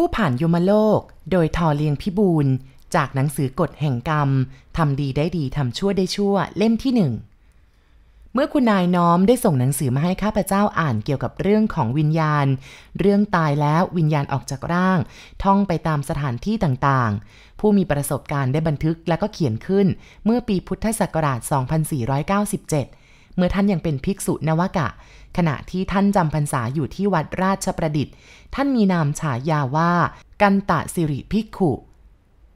ผู้ผ่านยมโลก โดยทอเลียงพิบูลจากหนังสือกฎแห่งกรรม ทำดีได้ดีทำชั่วได้ชั่วเล่มที่หนึ่ง เมื่อคุณนายน้อมได้ส่งหนังสือมาให้ข้าพเจ้าอ่านเกี่ยวกับเรื่องของวิญญาณ เรื่องตายแล้ววิญญาณออกจากร่าง ท่องไปตามสถานที่ต่างๆ ผู้มีประสบการณ์ได้บันทึกและก็เขียนขึ้น เมื่อปีพุทธศักราช 2497 เมื่อท่านยังเป็นภิกษุนวกะ ขณะที่ท่านจำพรรษาอยู่ที่วัดราชประดิษฐ์ ท่านมีนามฉายาว่า กันตะสิริภิกขุ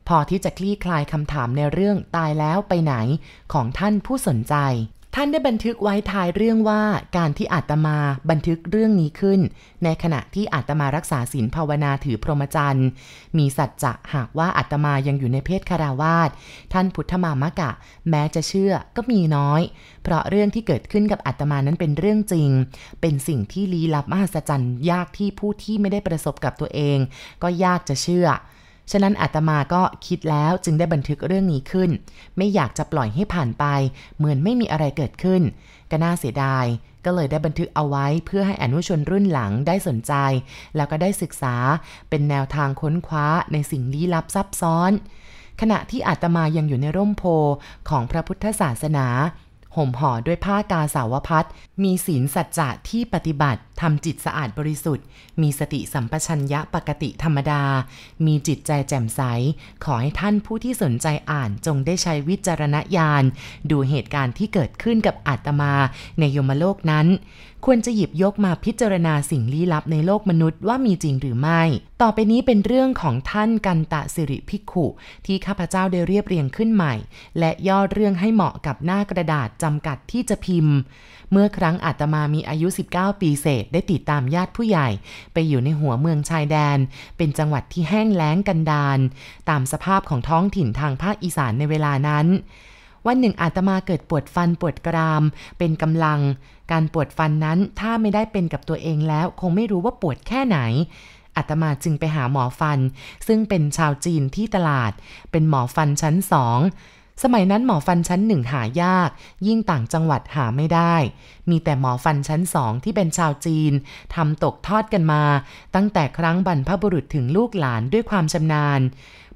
พอที่จะคลี่คลายคำถามในเรื่องตายแล้วไปไหนของท่านผู้สนใจ ท่านได้บันทึกไว้ท้ายเรื่องว่าการที่อาตมาบันทึกเรื่องนี้ขึ้น ในขณะที่อาตมารักษาศีลภาวนาถือพรหมจรรย์มีสัจจะหากว่าอาตมายังอยู่ในเพศคาราวาสท่านพุทธมามะกะ แม้จะเชื่อก็มีน้อย เพราะเรื่องที่เกิดขึ้นกับอาตมานั้นเป็นเรื่องจริง เป็นสิ่งที่ลี้ลับมหัศจรรย์ยากที่ผู้ที่ไม่ได้ประสบกับตัวเอง ก็ยากจะเชื่อ ฉะนั้นอาตมาก็คิดแล้วจึงได้บันทึกเรื่องนี้ขึ้น ไม่อยากจะปล่อยให้ผ่านไป เหมือนไม่มีอะไรเกิดขึ้น ก็น่าเสียดาย ก็เลยได้บันทึกเอาไว้เพื่อให้อนุชนรุ่นหลังได้สนใจ แล้วก็ได้ศึกษาเป็นแนวทางค้นคว้าในสิ่งลี้ลับซับซ้อน ขณะที่อาตมายังอยู่ในร่มโพของพระพุทธศาสนา ห่มห่อด้วยผ้ากาสาวพัดมีศีลสัจจะที่ปฏิบัติ ทำจิตสะอาดบริสุทธิ์ มีสติสัมปชัญญะปกติธรรมดา มีจิตใจแจ่มใส ขอให้ท่านผู้ที่สนใจอ่านจงได้ใช้วิจารณญาณ ดูเหตุการณ์ที่เกิดขึ้นกับอาตมาในยมโลกนั้น ควรจะหยิบยกมาพิจารณาสิ่งลี้ลับในโลกมนุษย์ว่ามีจริงหรือไม่ ต่อไปนี้เป็นเรื่องของท่านกันตะสิริพิกขุ ที่ข้าพเจ้าได้เรียบเรียงขึ้นใหม่ และย่อเรื่องให้เหมาะกับหน้ากระดาษจำกัดที่จะพิมพ์ เมื่อครั้งอาตมามีอายุ 19 ปีเศษได้ติดตามญาติผู้ใหญ่ ไปอยู่ในหัวเมืองชายแดน เป็นจังหวัดที่แห้งแล้งกันดารตามสภาพของท้องถิ่นทางภาคอีสานในเวลานั้นวันหนึ่งอาตมาเกิดปวดฟันปวดกราม เป็นกำลัง การปวดฟันนั้นถ้าไม่ได้เป็นกับตัวเองแล้ว คงไม่รู้ว่าปวดแค่ไหนอาตมาจึงไปหาหมอฟัน ซึ่งเป็นชาวจีนที่ตลาด เป็นหมอฟันชั้นสอง สมัยนั้นหมอฟันชั้นหนึ่งหายาก ยิ่งต่างจังหวัดหาไม่ได้ มีแต่หมอฟันชั้นสองที่เป็นชาวจีนทำตกทอดกันมา ตั้งแต่ครั้งบรรพบุรุษถึงลูกหลานด้วยความชำนาญ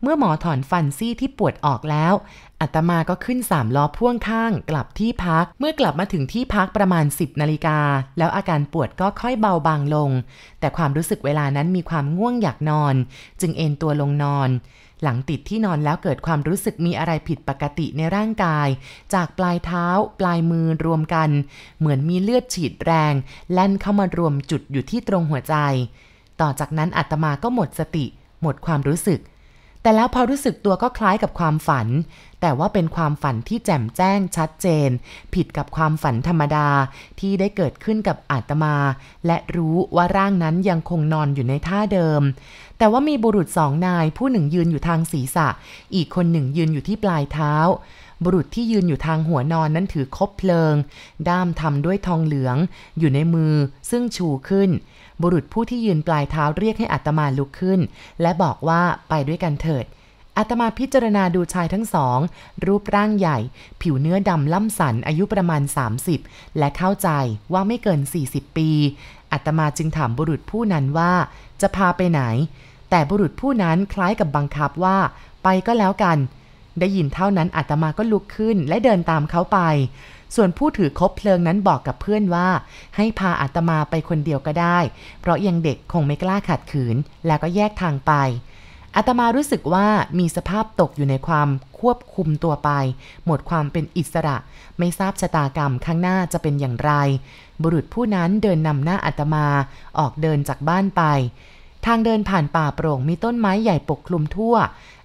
เมื่อหมอถอนฟันซี่ที่ปวดออกแล้วอาตมาก็ขึ้นสามล้อพ่วงข้างกลับที่พัก เมื่อกลับมาถึงที่พักประมาณ 10นาฬิกา แล้วอาการปวดก็ค่อยเบาบางลง แต่ความรู้สึกเวลานั้นมีความง่วงอยากนอน จึงเอนตัวลงนอน หลังติดที่นอนแล้วเกิดความรู้สึกมีอะไรผิดปกติในร่างกาย จากปลายเท้า ปลายมือรวมกัน เหมือนมีเลือดฉีดแรง แล่นเข้ามารวมจุดอยู่ที่ตรงหัวใจ ต่อจากนั้นอาตมาก็หมดสติ หมดความรู้สึก แต่แล้วพอรู้สึกตัวก็คล้ายกับความฝัน แต่ว่าเป็นความฝันที่แจ่มแจ้งชัดเจน ผิดกับความฝันธรรมดาที่ได้เกิดขึ้นกับอาตมา และรู้ว่าร่างนั้นยังคงนอนอยู่ในท่าเดิม แต่ว่ามีบุรุษสองนายผู้หนึ่งยืนอยู่ทางศีรษะ อีกคนหนึ่งยืนอยู่ที่ปลายเท้า บุรุษที่ยืนอยู่ทางหัวนอนนั้นถือคบเพลิง ด้ามทำด้วยทองเหลือง อยู่ในมือซึ่งชูขึ้น บุรุษผู้ที่ยืนปลายเท้าเรียกให้อัตมาลุกขึ้น และบอกว่าไปด้วยกันเถิดอาตมาพิจารณาดูชายทั้งสอง รูปร่างใหญ่ ผิวเนื้อดำล่ำสันอายุประมาณ 30 และเข้าใจว่าไม่เกิน 40 ปีอาตมาจึงถามบุรุษผู้นั้นว่า จะพาไปไหน แต่บุรุษผู้นั้นคล้ายกับบังคับว่า ไปก็แล้วกัน ได้ยินเท่านั้นอาตมาก็ลุกขึ้นและเดินตามเขาไป ส่วนผู้ถือคบเพลิงนั้นบอกกับเพื่อนว่า ให้พาอาตมาไปคนเดียวก็ได้ เพราะยังเด็กคงไม่กล้าขัดขืน แล้วก็แยกทางไปอาตมารู้สึกว่ามีสภาพตกอยู่ในความควบคุมตัวไป หมดความเป็นอิสระ ไม่ทราบชะตากรรมข้างหน้าจะเป็นอย่างไร บุรุษผู้นั้นเดินนำหน้าอาตมาออกเดินจากบ้านไป ทางเดินผ่านป่าโปร่งมีต้นไม้ใหญ่ปกคลุมทั่ว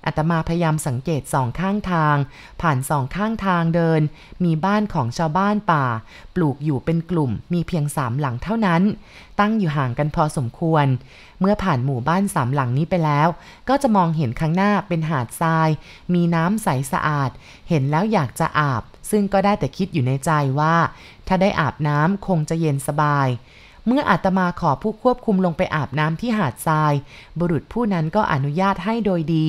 อาตมาพยายามสังเกตสองข้างทาง ผ่านสองข้างทางเดิน มีบ้านของชาวบ้านป่า ปลูกอยู่เป็นกลุ่ม มีเพียงสามหลังเท่านั้น ตั้งอยู่ห่างกันพอสมควร เมื่อผ่านหมู่บ้านสามหลังนี้ไปแล้ว ก็จะมองเห็นข้างหน้าเป็นหาดทราย มีน้ำใสสะอาด เห็นแล้วอยากจะอาบ ซึ่งก็ได้แต่คิดอยู่ในใจว่า ถ้าได้อาบน้ำคงจะเย็นสบาย เมื่ออาตมาขอผู้ควบคุมลงไปอาบน้ำที่หาดทราย บุรุษผู้นั้นก็อนุญาตให้โดยดี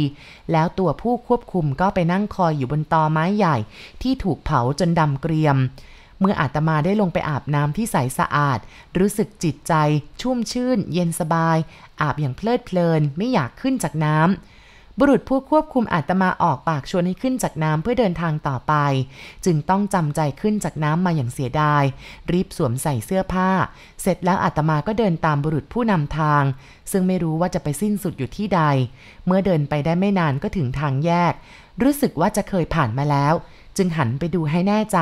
แล้วตัวผู้ควบคุมก็ไปนั่งคอยอยู่บนตอไม้ใหญ่ ที่ถูกเผาจนดำเกรียม เมื่ออาตมาได้ลงไปอาบน้ำที่ใสสะอาด รู้สึกจิตใจ ชุ่มชื่น เย็นสบาย อาบอย่างเพลิดเพลินไม่อยากขึ้นจากน้ำ บุรุษผู้ควบคุมอาตมาออกปากชวนให้ขึ้นจากน้ำเพื่อเดินทางต่อไป จึงต้องจำใจขึ้นจากน้ำมาอย่างเสียดาย รีบสวมใส่เสื้อผ้า เสร็จแล้วอาตมาก็เดินตามบุรุษผู้นำทาง ซึ่งไม่รู้ว่าจะไปสิ้นสุดอยู่ที่ใด เมื่อเดินไปได้ไม่นานก็ถึงทางแยก รู้สึกว่าจะเคยผ่านมาแล้ว จึงหันไปดูให้แน่ใจ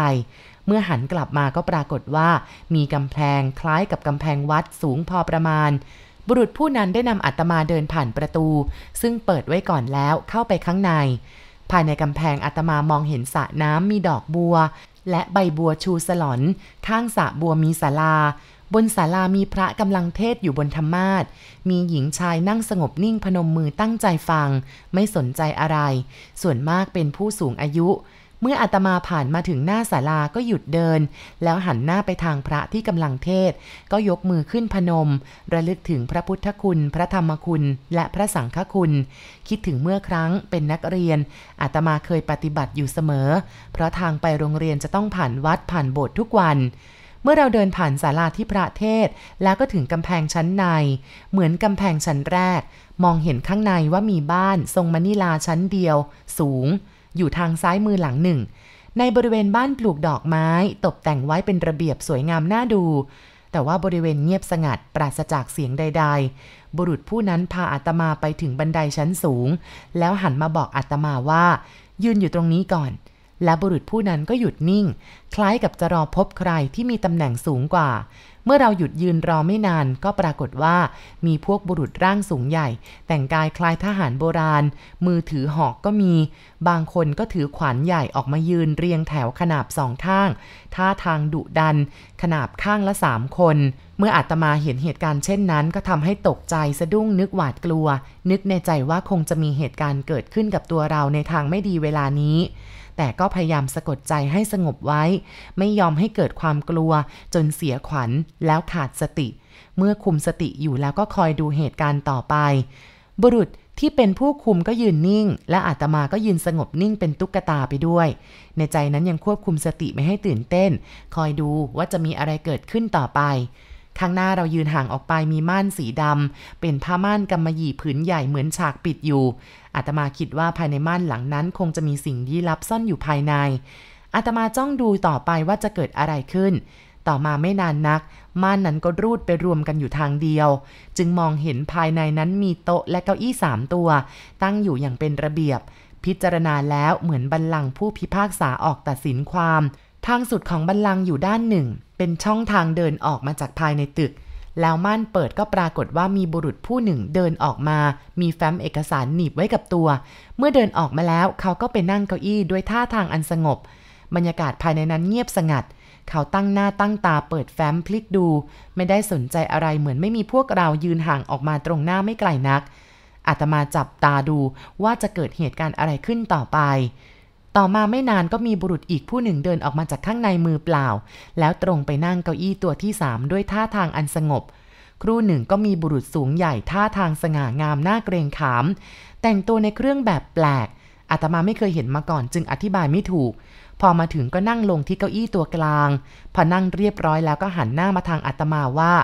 เมื่อหันกลับมาก็ปรากฏว่ามีกำแพงคล้ายกับกำแพงวัดสูงพอประมาณ บุรุษผู้นั้นได้นำอัตมาเดินผ่านประตู ซึ่งเปิดไว้ก่อนแล้วเข้าไปข้างใน ภายในกำแพงอัตมามองเห็นสระน้ำมีดอกบัว และใบบัวชูสลอน ข้างสระบัวมีศาลา บนศาลามีพระกำลังเทศอยู่บนธรรมาทมีหญิงชายนั่งสงบนิ่งพนมมือตั้งใจฟัง ไม่สนใจอะไร ส่วนมากเป็นผู้สูงอายุ เมื่ออาตมาผ่านมาถึงหน้าศาลาก็หยุดเดิน แล้วหันหน้าไปทางพระที่กำลังเทศ ก็ยกมือขึ้นพนม ระลึกถึงพระพุทธคุณ พระธรรมคุณ และพระสังฆคุณ คิดถึงเมื่อครั้งเป็นนักเรียน อาตมาเคยปฏิบัติอยู่เสมอ เพราะทางไปโรงเรียนจะต้องผ่านวัดผ่านโบสถ์ทุกวันเมื่อเราเดินผ่านศาลาที่พระเทศ แล้วก็ถึงกำแพงชั้นใน เหมือนกำแพงชั้นแรก มองเห็นข้างในว่ามีบ้านทรงมณิลาชั้นเดียว สูง อยู่ทางซ้ายมือหลังหนึ่ง ในบริเวณบ้านปลูกดอกไม้ ตกแต่งไว้เป็นระเบียบสวยงามน่าดู แต่ว่าบริเวณเงียบสงัดปราศจากเสียงใด ๆ บุรุษผู้นั้นพาอาตมาไปถึงบันไดชั้นสูง แล้วหันมาบอกอาตมาว่า ยืนอยู่ตรงนี้ก่อน และบุรุษผู้นั้นก็หยุดนิ่ง คล้ายกับจะรอพบใครที่มีตำแหน่งสูงกว่า เมื่อเราหยุดยืนรอไม่นานก็ปรากฏว่ามีพวกบุรุษร่างสูงใหญ่ แต่งกายคล้ายทหารโบราณ มือถือหอกก็มี บางคนก็ถือขวานใหญ่ออกมายืนเรียงแถวขนาบสองข้าง ท่าทางดุดัน ขนาบข้างละสามคน เมื่ออาตมาเห็นเหตุการณ์เช่นนั้น ก็ทำให้ตกใจสะดุ้งนึกหวาดกลัว นึกในใจว่าคงจะมีเหตุการณ์เกิดขึ้นกับตัวเราในทางไม่ดีเวลานี้ แต่ก็พยายามสะกดใจให้สงบไว้ ไม่ยอมให้เกิดความกลัว จนเสียขวัญแล้วขาดสติ เมื่อคุมสติอยู่แล้วก็คอยดูเหตุการณ์ต่อไป บุรุษที่เป็นผู้คุมก็ยืนนิ่ง และอาตมาก็ยืนสงบนิ่งเป็นตุ๊กตาไปด้วย ในใจนั้นยังควบคุมสติไม่ให้ตื่นเต้น คอยดูว่าจะมีอะไรเกิดขึ้นต่อไป ข้างหน้าเรายืนห่างออกไปมีม่านสีดำเป็นผ้าม่านกำมะหยี่ผืนใหญ่เหมือนฉากปิดอยู่อาตมาคิดว่าภายในม่านหลังนั้นคงจะมีสิ่งลี้ลับซ่อนอยู่ภายในอาตมาจ้องดูต่อไปว่าจะเกิดอะไรขึ้น ต่อมาไม่นานนัก ม่านนั้นก็รูดไปรวมกันอยู่ทางเดียว จึงมองเห็นภายในนั้นมีโต๊ะและเก้าอี้สามตัว ตั้งอยู่อย่างเป็นระเบียบ พิจารณาแล้วเหมือนบัลลังก์ผู้พิพากษาออกตัดสินความ ทางสุดของบัลลังก์อยู่ด้านหนึ่ง เป็นช่องทางเดินออกมาจากภายในตึก แล้วม่านเปิดก็ปรากฏว่ามีบุรุษผู้หนึ่งเดินออกมา มีแฟ้มเอกสารหนีบไว้กับตัว เมื่อเดินออกมาแล้วเขาก็ไปนั่งเก้าอี้ด้วยท่าทางอันสงบ บรรยากาศภายในนั้นเงียบสงัด เขาตั้งหน้าตั้งตาเปิดแฟ้มพลิกดู ไม่ได้สนใจอะไรเหมือนไม่มีพวกเรายืนห่างออกมาตรงหน้าไม่ไกลนักอาตมาจับตาดูว่าจะเกิดเหตุการณ์อะไรขึ้นต่อไป ต่อมาไม่นานก็มีบุรุษอีกผู้หนึ่งเดินออกมาจากข้างในมือเปล่า แล้วตรงไปนั่งเก้าอี้ตัวที่สามด้วยท่าทางอันสงบ ครู่หนึ่งก็มีบุรุษสูงใหญ่ท่าทางสง่างามหน่าเกรงขาม แต่งตัวในเครื่องแบบแปลกอาตมาไม่เคยเห็นมาก่อนจึงอธิบายไม่ถูก พอมาถึงก็นั่งลงที่เก้าอี้ตัวกลาง พอนั่งเรียบร้อยแล้วก็หันหน้ามาทางอาตมาว่า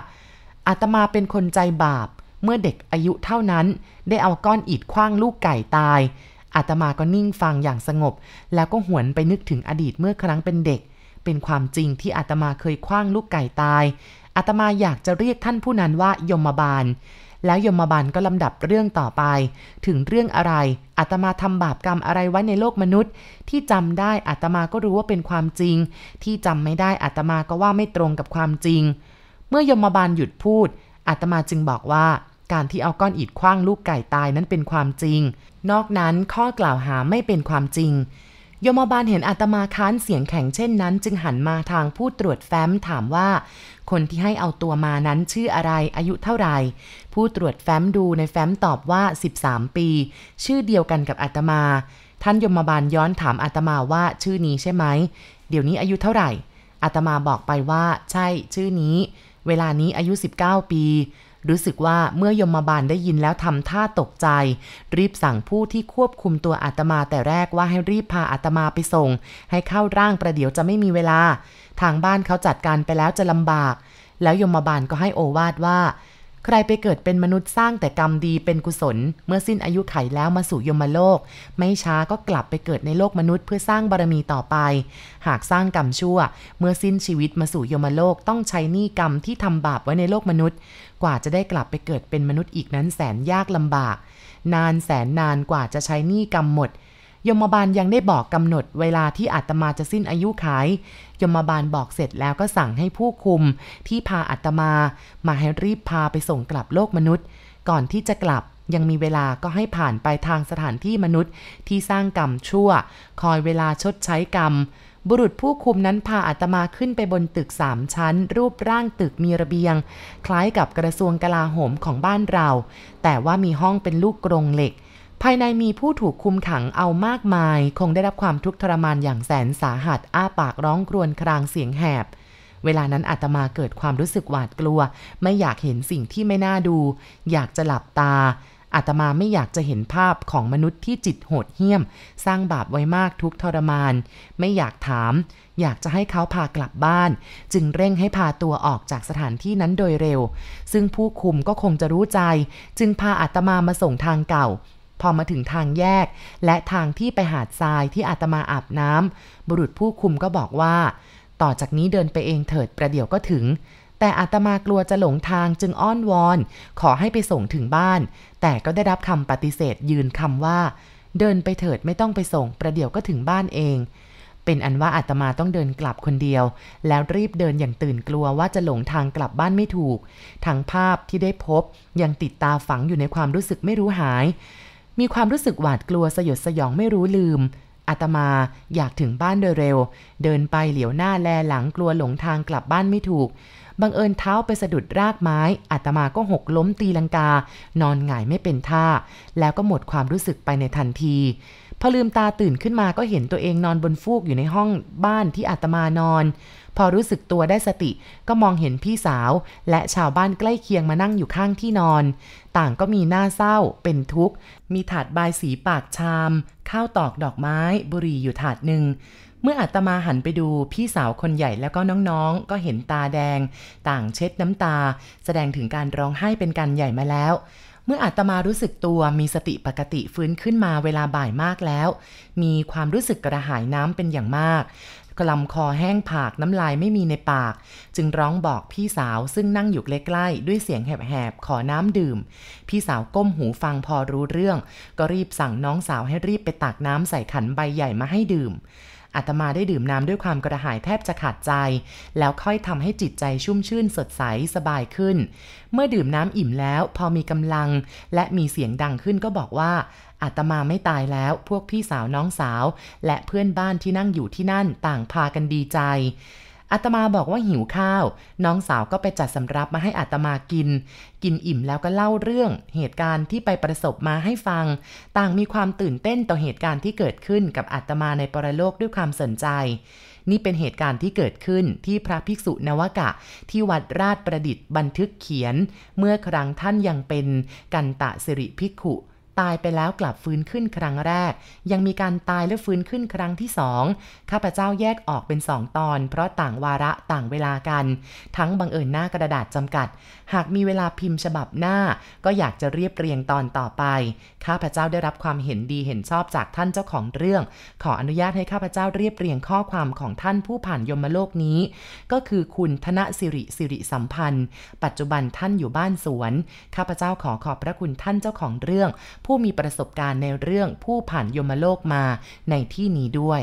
อาตมาเป็นคนใจบาป เมื่อเด็กอายุเท่านั้น ได้เอาก้อนอิฐคว้างลูกไก่ตาย อาตมาก็นิ่งฟังอย่างสงบ แล้วก็หวนไปนึกถึงอดีตเมื่อครั้งเป็นเด็ก เป็นความจริงที่อาตมาเคยคว้างลูกไก่ตายอาตมาอยากจะเรียกท่านผู้นั้นว่ายมบาล แล้วยมบาลก็ลำดับเรื่องต่อไป ถึงเรื่องอะไรอาตมาทำบาปกรรมอะไรไว้ในโลกมนุษย์ ที่จำได้อาตมาก็รู้ว่าเป็นความจริง ที่จำไม่ได้อาตมาก็ว่าไม่ตรงกับความจริง เมื่อยมบาลหยุดพูดอาตมาจึงบอกว่า การที่เอาก้อนอิฐคว้างลูกไก่ตายนั้นเป็นความจริง นอกนั้นข้อกล่าวหาไม่เป็นความจริง โยมบาลเห็นอาตมาค้านเสียงแข็งเช่นนั้น จึงหันมาทางผู้ตรวจแฟ้มถามว่า คนที่ให้เอาตัวมานั้นชื่ออะไรอายุเท่าไหร่ ผู้ตรวจแฟ้มดูในแฟ้มตอบว่า 13 ปี ชื่อเดียวกันกับอาตมา ท่านยมบาลย้อนถามอาตมาว่าชื่อนี้ใช่ไหมเดี๋ยวนี้อายุเท่าไหร่อาตมาบอกไปว่า ใช่ชื่อนี้ เวลานี้อายุ 19 ปี รู้สึกว่าเมื่อยมบาลได้ยินแล้วทำท่าตกใจ รีบสั่งผู้ที่ควบคุมตัวอาตมาแต่แรกว่าให้รีบพาอาตมาไปส่ง ให้เข้าร่างประเดี๋ยวจะไม่มีเวลา ทางบ้านเขาจัดการไปแล้วจะลำบาก แล้วยมบาลก็ให้โอวาดว่า ใครไปเกิดเป็นมนุษย์สร้างแต่กรรมดีเป็นกุศล เมื่อสิ้นอายุไขแล้วมาสู่ยมโลก ไม่ช้าก็กลับไปเกิดในโลกมนุษย์เพื่อสร้างบารมีต่อไป หากสร้างกรรมชั่ว เมื่อสิ้นชีวิตมาสู่ยมโลกต้องใช้หนี้กรรมที่ทำบาปไว้ในโลกมนุษย์ กว่าจะได้กลับไปเกิดเป็นมนุษย์อีกนั้นแสนยากลำบาก นานแสนนานกว่าจะใช้หนี้กรรมหมด ยมบาลยังได้บอกกำหนดเวลาที่อาตมาจะสิ้นอายุขาย ยมบาลบอกเสร็จแล้วก็สั่งให้ผู้คุมที่พาอาตมา มาให้รีบพาไปส่งกลับโลกมนุษย์ ก่อนที่จะกลับยังมีเวลาก็ให้ผ่านไปทางสถานที่มนุษย์ที่สร้างกรรมชั่ว คอยเวลาชดใช้กรรม บุรุษผู้คุมนั้นพาอาตมาขึ้นไปบนตึกสามชั้น รูปร่างตึกมีระเบียง คล้ายกับกระทรวงกลาโหมของบ้านเรา แต่ว่ามีห้องเป็นลูกกรงเหล็ก ภายในมีผู้ถูกคุมขังเอามากมาย คงได้รับความทุกข์ทรมานอย่างแสนสาหัสอ้าปากร้องครวญครางเสียงแหบ เวลานั้นอาตมาเกิดความรู้สึกหวาดกลัว ไม่อยากเห็นสิ่งที่ไม่น่าดู อยากจะหลับตาอาตมาไม่อยากจะเห็นภาพของมนุษย์ที่จิตโหดเหี้ยม สร้างบาปไว้มากทุกทรมาน ไม่อยากถาม อยากจะให้เขาพากลับบ้าน จึงเร่งให้พาตัวออกจากสถานที่นั้นโดยเร็ว ซึ่งผู้คุมก็คงจะรู้ใจ จึงพาอาตมามาส่งทางเก่า พอมาถึงทางแยก และทางที่ไปหาดทรายที่อาตมาอาบน้ำบุรุษผู้คุมก็บอกว่า ต่อจากนี้เดินไปเองเถิดประเดี๋ยวก็ถึง แต่อาตมากลัวจะหลงทางจึงอ้อนวอน ขอให้ไปส่งถึงบ้าน แต่ก็ได้รับคำปฏิเสธยืนคำว่า เดินไปเถิดไม่ต้องไปส่ง ประเดี๋ยวก็ถึงบ้านเอง เป็นอันว่าอาตมาต้องเดินกลับคนเดียว แล้วรีบเดินอย่างตื่นกลัวว่าจะหลงทางกลับบ้านไม่ถูกทั้งภาพที่ได้พบยังติดตาฝังอยู่ในความรู้สึกไม่รู้หาย มีความรู้สึกหวาดกลัวสยดสยองไม่รู้ลืมอาตมาอยากถึงบ้านโดยเร็ว เดินไปเหลียวหน้าแลหลังกลัวหลงทางกลับบ้านไม่ถูก บังเอิญเท้าไปสะดุดรากไม้อาตมาก็หกล้มตีลังกา นอนหงายไม่เป็นท่า แล้วก็หมดความรู้สึกไปในทันที พอลืมตาตื่นขึ้นมาก็เห็นตัวเองนอนบนฟูกอยู่ในห้องบ้านที่อาตมานอน พอรู้สึกตัวได้สติ ก็มองเห็นพี่สาว และชาวบ้านใกล้เคียงมานั่งอยู่ข้างที่นอน ต่างก็มีหน้าเศร้า เป็นทุกข์ มีถาดบายสีปากชาม ข้าวตอกดอกไม้ บุหรี่อยู่ถาดหนึ่งเมื่ออาตมาหันไปดูพี่สาวคนใหญ่แล้วก็น้องๆ ก็เห็นตาแดง ต่างเช็ดน้ำตา แสดงถึงการร้องไห้เป็นการใหญ่มาแล้ว เมื่ออาตมารู้สึกตัวมีสติปกติฟื้นขึ้นมาเวลาบ่ายมากแล้ว มีความรู้สึกกระหายน้ำเป็นอย่างมาก กลำคอแห้งผากน้ำลายไม่มีในปาก จึงร้องบอกพี่สาวซึ่งนั่งอยู่ใกล้ๆ ด้วยเสียงแหบๆ ขอน้ำดื่ม พี่สาวก้มหูฟังพอรู้เรื่อง ก็รีบสั่งน้องสาวให้รีบไปตักน้ำใส่ขันใบใหญ่มาให้ดื่ม อาตมาได้ดื่มน้ำด้วยความกระหายแทบจะขาดใจ แล้วค่อยทำให้จิตใจชุ่มชื่นสดใสสบายขึ้น เมื่อดื่มน้ำอิ่มแล้วพอมีกำลัง และมีเสียงดังขึ้นก็บอกว่าอาตมาไม่ตายแล้วพวกพี่สาวน้องสาว และเพื่อนบ้านที่นั่งอยู่ที่นั่นต่างพากันดีใจ อาตมาบอกว่าหิวข้าว น้องสาวก็ไปจัดสำรับมาให้อาตมากิน กินอิ่มแล้วก็เล่าเรื่อง เหตุการณ์ที่ไปประสบมาให้ฟัง ต่างมีความตื่นเต้นต่อเหตุการณ์ที่เกิดขึ้นกับอาตมาในปรโลกด้วยความสนใจ นี่เป็นเหตุการณ์ที่เกิดขึ้นที่พระภิกษุนวกะ ที่วัดราชประดิษฐ์บันทึกเขียน เมื่อครั้งท่านยังเป็นกันตะสิริภิกขุ ตายไปแล้วกลับฟื้นขึ้นครั้งแรก ยังมีการตายและฟื้นขึ้นครั้งที่สองข้าพเจ้าแยกออกเป็นสองตอน เพราะต่างวาระต่างเวลากัน ทั้งบังเอิญหน้ากระดาษจำกัด หากมีเวลาพิมพ์ฉบับหน้า ก็อยากจะเรียบเรียงตอนต่อไป ข้าพเจ้าได้รับความเห็นดีเห็นชอบจากท่านเจ้าของเรื่อง ขออนุญาตให้ข้าพเจ้าเรียบเรียงข้อความของท่านผู้ผ่านยมโลกนี้ ก็คือคุณธนสิริสิริสัมพันธ์ ปัจจุบันท่านอยู่บ้านสวน ข้าพเจ้าขอขอบพระคุณท่านเจ้าของเรื่องผู้มีประสบการณ์ในเรื่องผู้ผ่านยมโลกมาในที่นี้ด้วย